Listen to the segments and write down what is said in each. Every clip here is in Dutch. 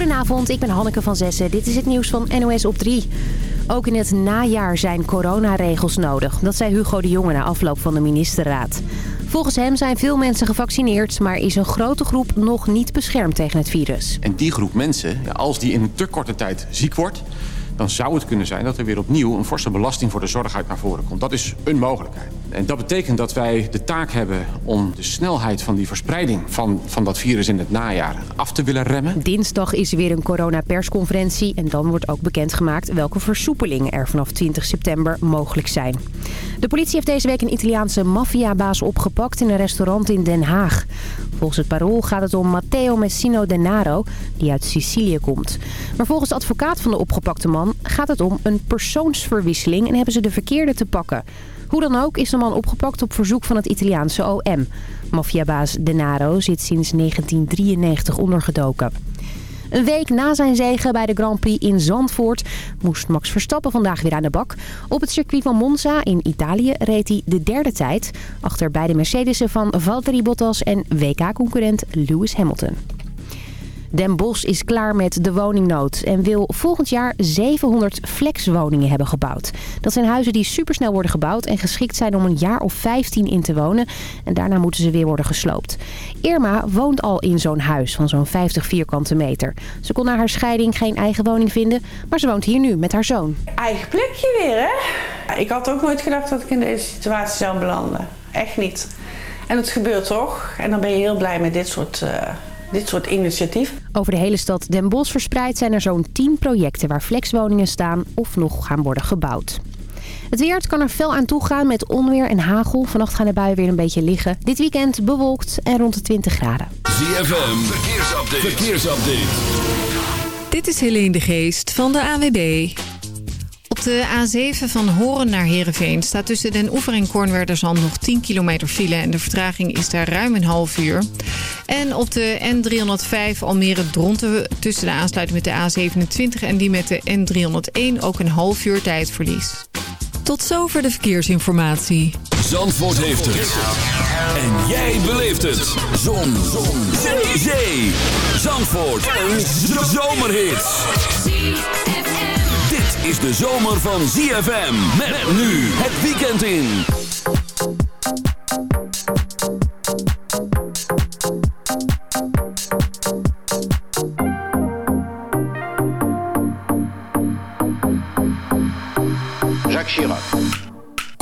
Goedenavond, ik ben Hanneke van Zessen. Dit is het nieuws van NOS op 3. Ook in het najaar zijn coronaregels nodig. Dat zei Hugo de Jonge na afloop van de ministerraad. Volgens hem zijn veel mensen gevaccineerd... maar is een grote groep nog niet beschermd tegen het virus. En die groep mensen, als die in een te korte tijd ziek wordt dan zou het kunnen zijn dat er weer opnieuw een forse belasting voor de zorg uit naar voren komt. Dat is een mogelijkheid. En dat betekent dat wij de taak hebben om de snelheid van die verspreiding van, van dat virus in het najaar af te willen remmen. Dinsdag is er weer een coronapersconferentie en dan wordt ook bekendgemaakt welke versoepelingen er vanaf 20 september mogelijk zijn. De politie heeft deze week een Italiaanse maffiabaas opgepakt in een restaurant in Den Haag. Volgens het parool gaat het om Matteo Messino Denaro, die uit Sicilië komt. Maar volgens de advocaat van de opgepakte man gaat het om een persoonsverwisseling en hebben ze de verkeerde te pakken. Hoe dan ook is de man opgepakt op verzoek van het Italiaanse OM. Maffiabaas Denaro zit sinds 1993 ondergedoken. Een week na zijn zege bij de Grand Prix in Zandvoort moest Max Verstappen vandaag weer aan de bak. Op het circuit van Monza in Italië reed hij de derde tijd. Achter beide Mercedes'en van Valtteri Bottas en WK-concurrent Lewis Hamilton. Den Bosch is klaar met de woningnood en wil volgend jaar 700 flexwoningen hebben gebouwd. Dat zijn huizen die supersnel worden gebouwd en geschikt zijn om een jaar of 15 in te wonen. En daarna moeten ze weer worden gesloopt. Irma woont al in zo'n huis van zo'n 50 vierkante meter. Ze kon na haar scheiding geen eigen woning vinden, maar ze woont hier nu met haar zoon. Eigen plekje weer, hè? Ik had ook nooit gedacht dat ik in deze situatie zou belanden. Echt niet. En het gebeurt toch. En dan ben je heel blij met dit soort... Uh dit soort initiatief. Over de hele stad Den Bosch verspreid zijn er zo'n 10 projecten waar flexwoningen staan of nog gaan worden gebouwd. Het weer kan er fel aan toe gaan met onweer en hagel. Vannacht gaan de buien weer een beetje liggen. Dit weekend bewolkt en rond de 20 graden. ZFM, verkeersupdate. verkeersupdate. Dit is Helene de Geest van de AWB. Op de A7 van Horen naar Heerenveen staat tussen Den Oever en Kornwerderzand nog 10 kilometer file. En de vertraging is daar ruim een half uur. En op de N305 Almere-Dronten tussen de aansluiting met de A27 en die met de N301 ook een half uur tijdverlies. Tot zover de verkeersinformatie. Zandvoort heeft het. En jij beleeft het. Zon. Zon. Zee. Zandvoort. Een zomerhit is de zomer van ZFM. Met, nu het weekend in. Jacques Chirac.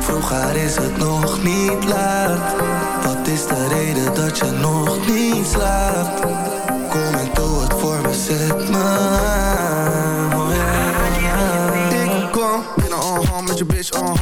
Vroeger is het nog niet laat. Wat is de reden dat je nog niet slaapt? Kom en doe het voor me, zet me aan. Oh Ik kom binnen, uh-huh, met je bitch, uh-huh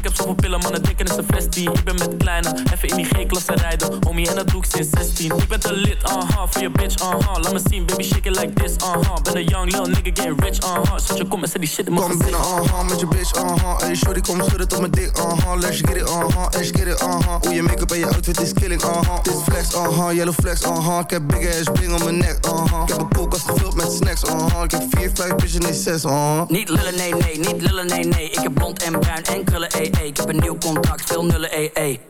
Ik heb zoveel pillen, mannen denken is een vestie Ik ben met kleine, even in die G-klasse rijden. Homie, en dat doe ik sinds 16 Ik ben te lit, uh-huh, voor je bitch, uh-huh Laat me zien, baby, shake it like this, uh-huh Ben een young little nigga, getting rich, uh-huh Zet je kom en zet die shit in mijn Kom binnen, uh-huh, met je bitch, uh-huh Hey, shorty, kom schudden tot mijn dik, uh-huh Let's get it, uh-huh, let's get it, uh-huh Hoe je make-up en je outfit is killing, uh-huh Dit flex, uh-huh, yellow flex, uh-huh Ik heb big ass bling om mijn nek, uh-huh Ik heb een koelkast gevuld met snacks, uh-huh Ik heb 4, 5 bitches, nee 6, uh-huh Niet lullen, nee, nee, niet lullen, nee, nee. Ik heb blond en bruin en krullen, Ik heb een nieuw contract, veel nullen, ee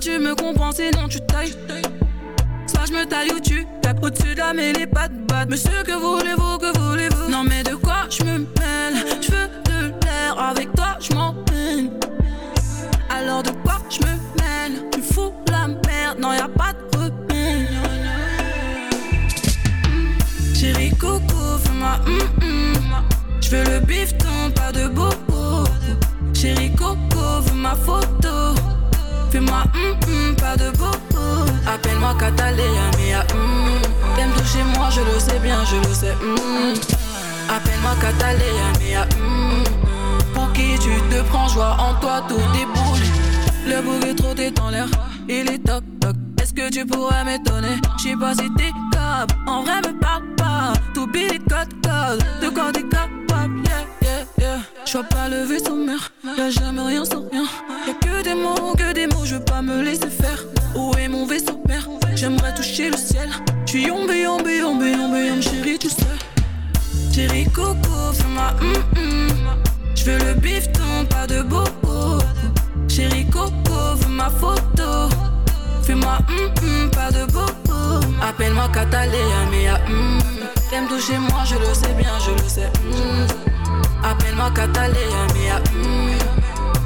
Tu me comprends, sinon tu tailles. Soit je me taille ou tu tapes Au-dessus de la mêlée, pas de batte Monsieur, que voulez-vous, que voulez-vous? Non mais de quoi je me mêle? Je veux de l'air, avec toi je m'en peine Alors de quoi je me mêle? Tu fous la merde, non y'a pas de remède. Chérie Coco, fais-moi hum hum Je veux le bifton, pas de bobo Chérie Coco, veux ma photo Fais-moi pas de bobo Appelle-moi Catalina, mia hum T'aimes toucher moi, je le sais bien, je le sais hum Appelle-moi Catalina, mia hum Pour qui tu te prends, joie en toi, tout déboule Le bouc est trop dans l'air, il est toc toc. Est-ce que tu pourrais m'étonner? J'sais pas si t'es capable, en vrai me parle pas. Tout billet code code, de quoi t'es capable? Yeah, yeah, yeah. J'vois pas le vaisseau mère, y'a jamais rien sans rien des mots, que des mots, je veux pas me laisser faire. Où est mon vaisseau mère J'aimerais toucher le ciel. J'suis yombe, yombe, yombe, yombe, yombe, chérie, tu sais Chérie Coco, fais-moi hum hum. J'veux le bifton, pas de bobo. Chérie Coco, veux ma photo. Fais-moi hum hum, pas de bobo. Appelle-moi Catalina, mia hum. T'aimes toucher moi, je le sais bien, je le sais hum. Appelle-moi Catalina, mia hum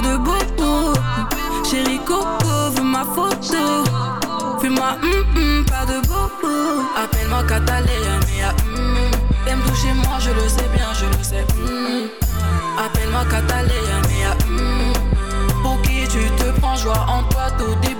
pas de bobo Chérie Coco, veux ma photo. Fais-moi hum hum, pas de bobo Appelle-moi Catalina, mia hum T'aimes toucher moi, je le sais bien, je le sais hum Appelle-moi Catalina, mia hum Pour qui tu te prends, joie en toi, tout déboule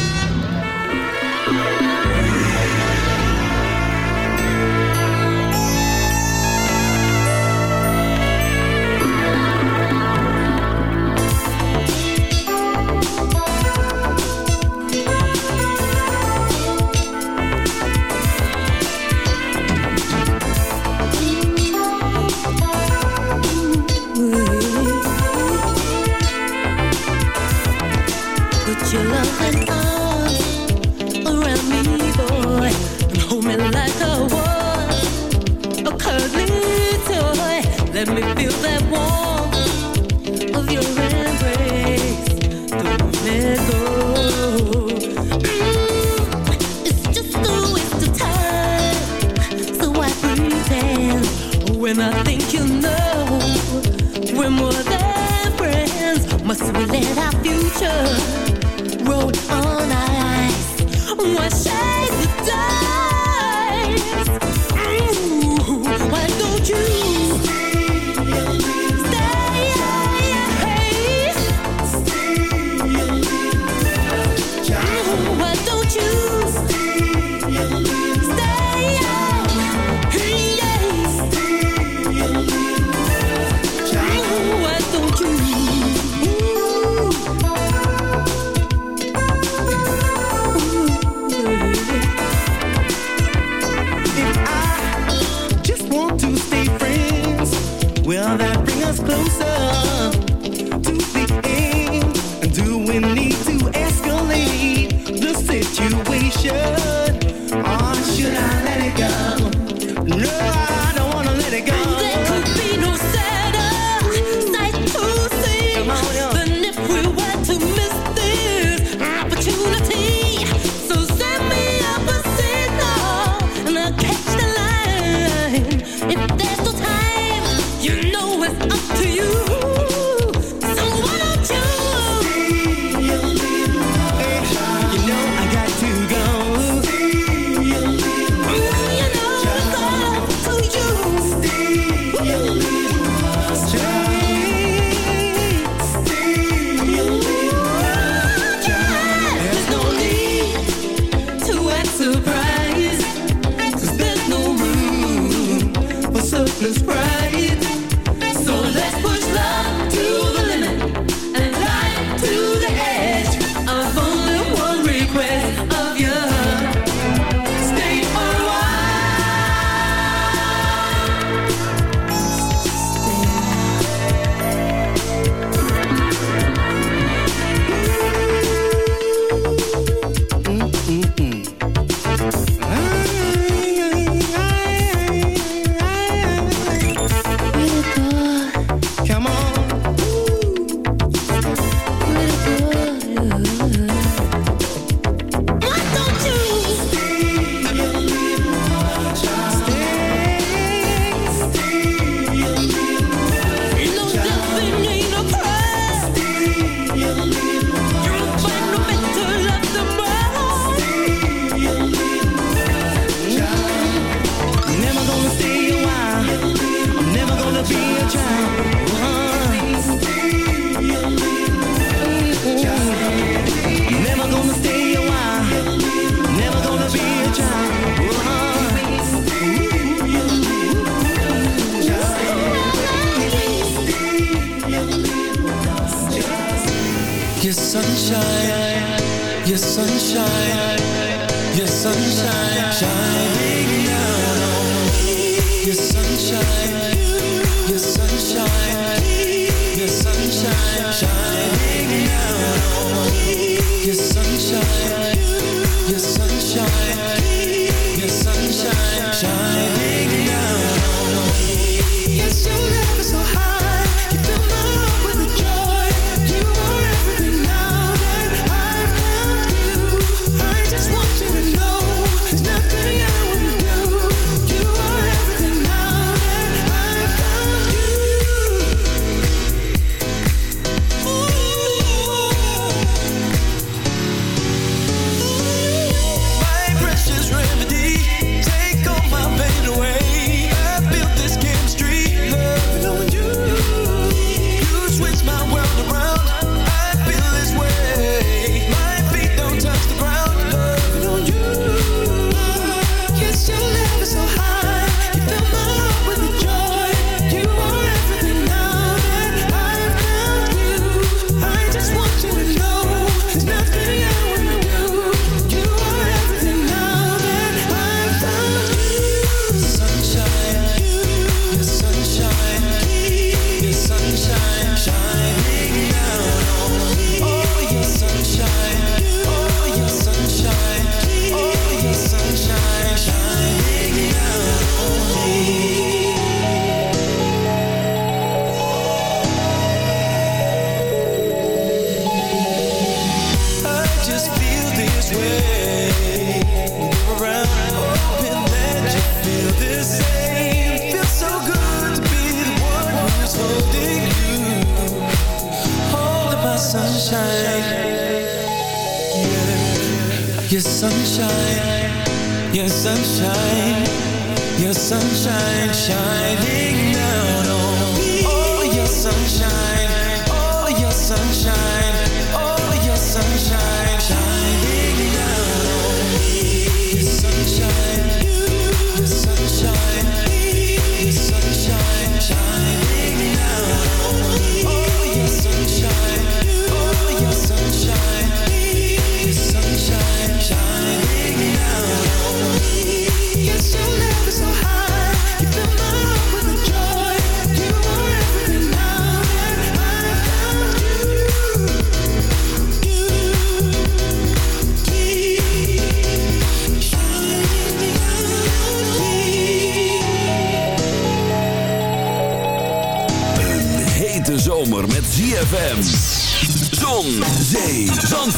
When I think you know we're more than friends. Must we let our future? road on ice. What shades the dice?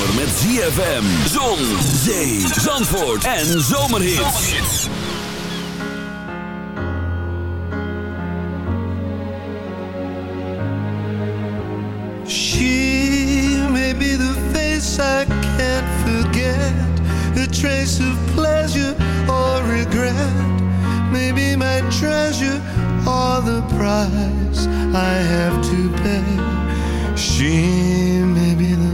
Zomer met ZFM, zon, zee, zandvoort en. She may be the face I can't forget, a trace of pleasure or regret. Maybe my treasure or the price I have to pay. She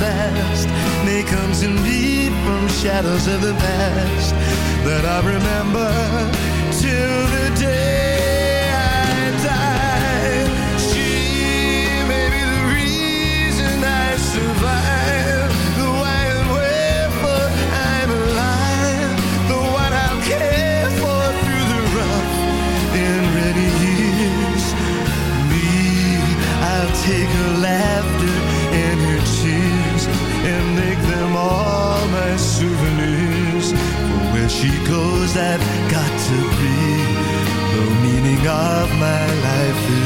Last, may come to me from shadows of the past that I remember till the day she goes, I've got to be. The meaning of my life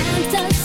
Santa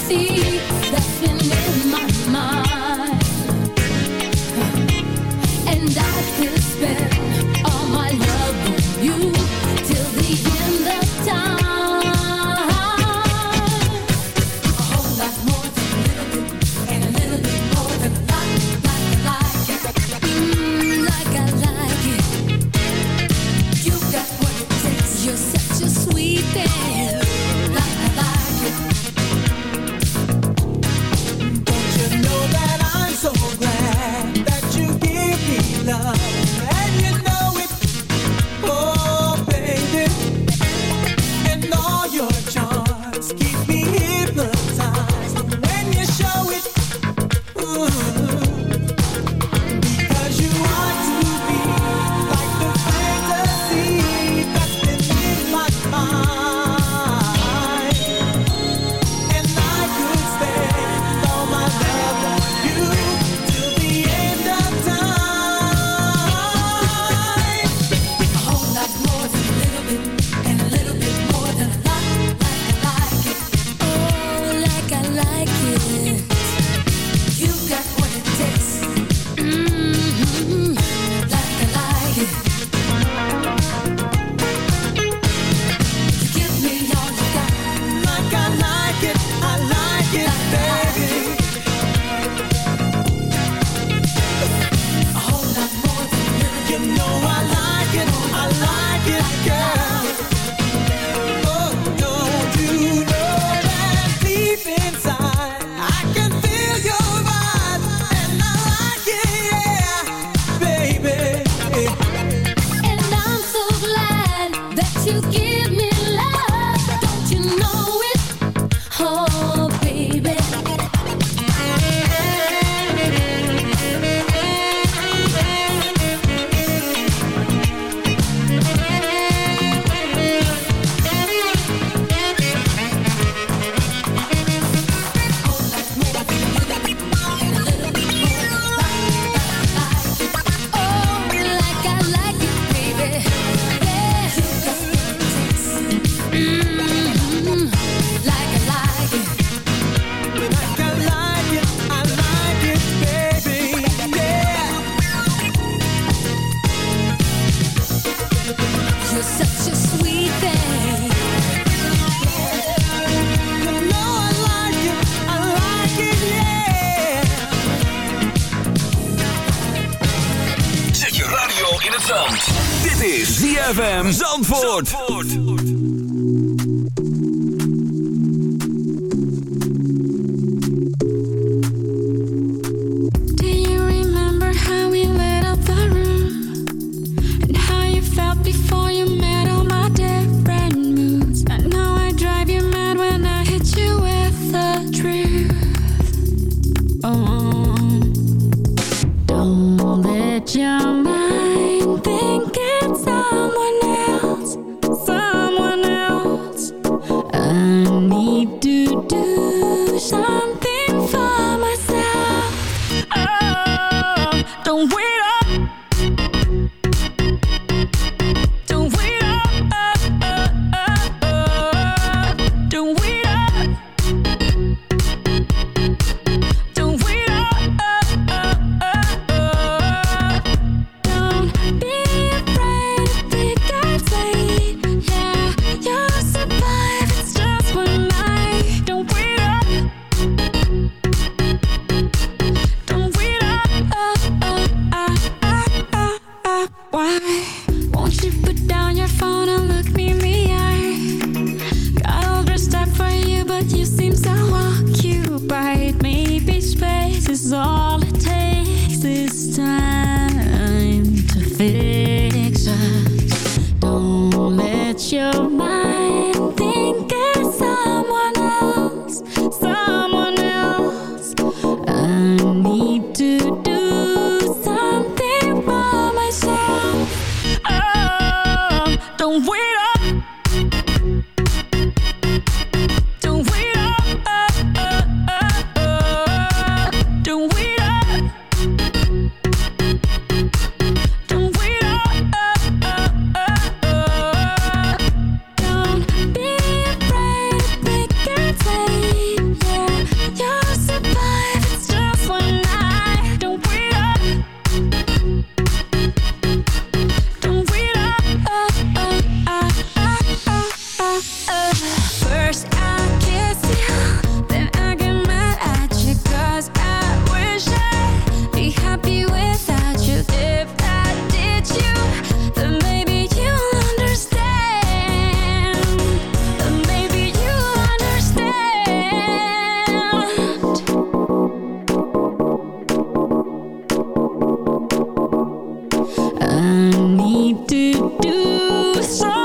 need to do something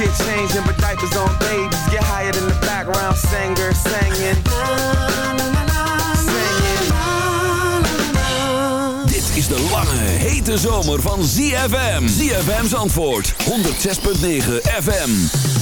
Shit changing, but diapers on babies. Get higher in the background singer singing. singing. Dit is de lange, hete zomer van ZFM. ZFM's antwoord 106.9 FM.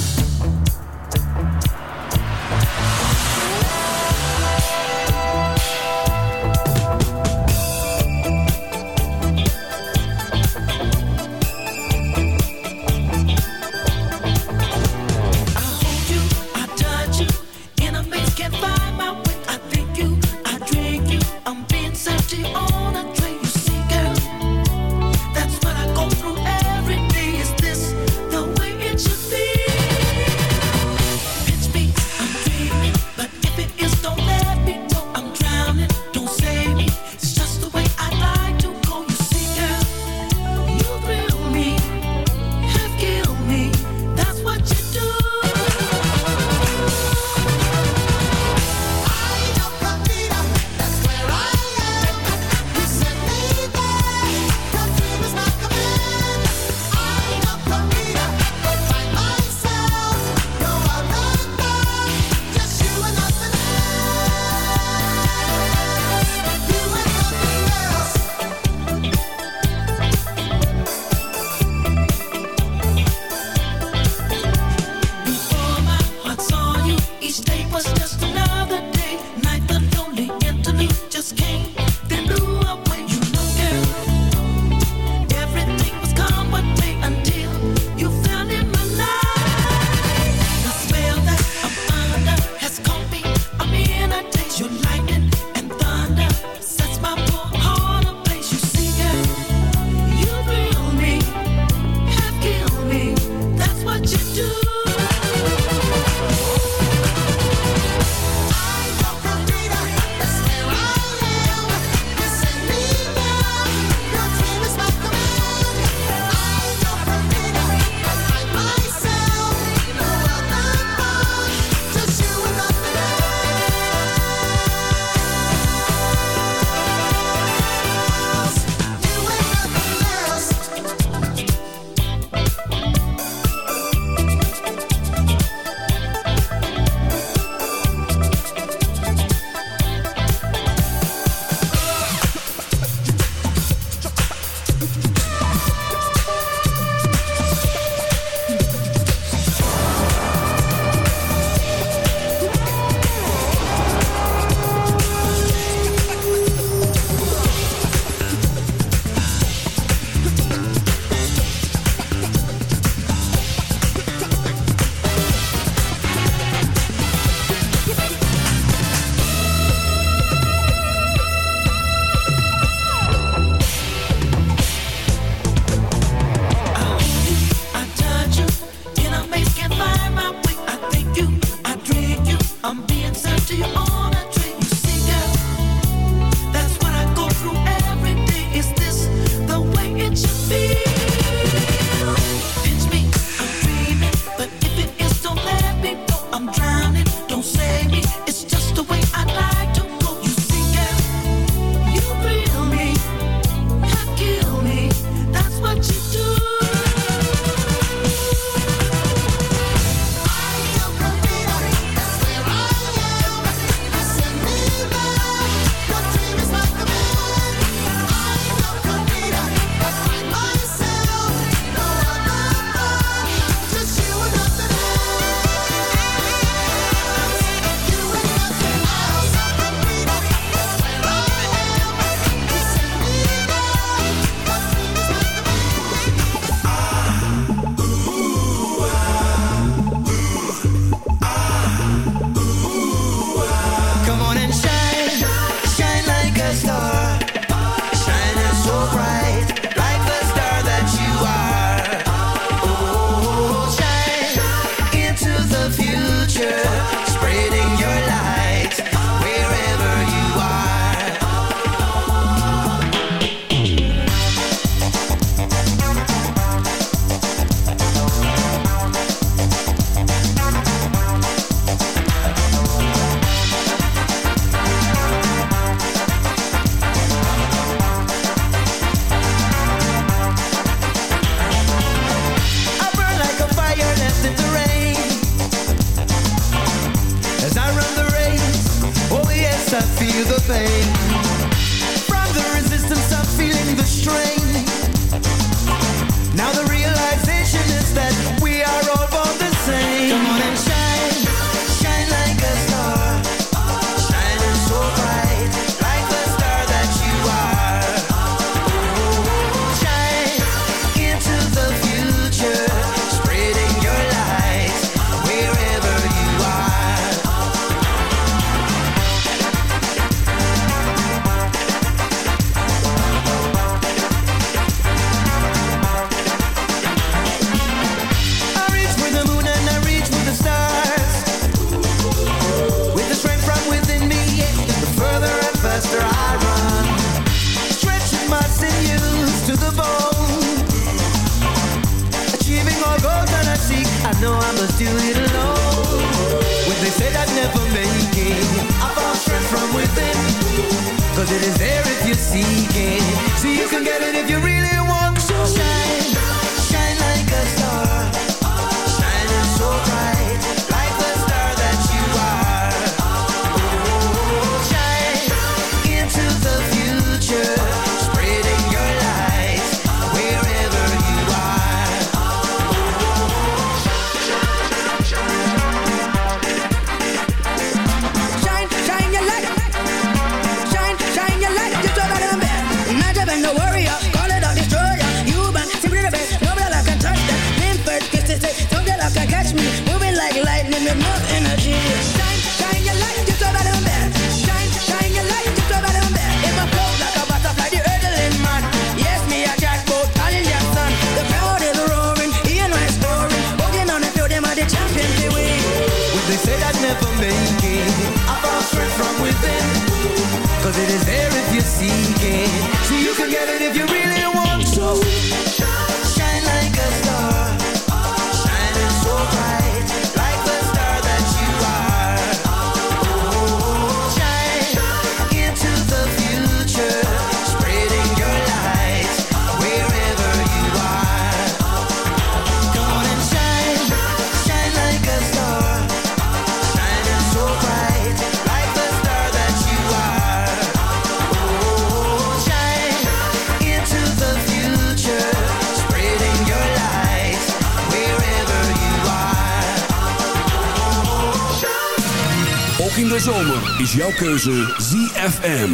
Zomer is jouw keuze ZFM.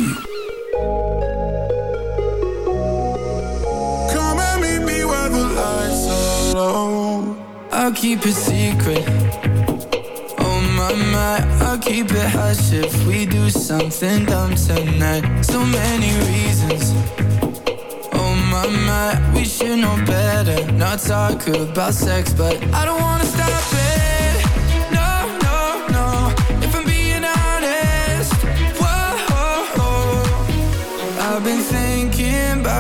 Come and meet me where the lights are low. I'll keep it secret. Oh my my, I'll keep it hush if we do something dumb tonight. So many reasons. Oh my my, we should know better. Not talk about sex, but I don't wanna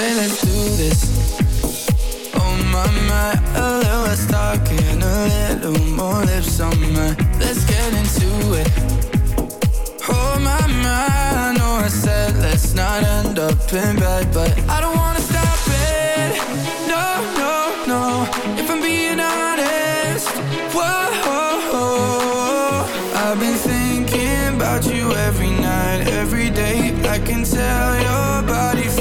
Said, let's do this. Oh my my, a little less talking, a little more lips on my. Let's get into it. Oh my my, I know I said let's not end up in bed, but I don't wanna stop it. No, no, no. If I'm being honest, whoa. I've been thinking about you every night, every day. I can tell your body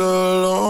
alone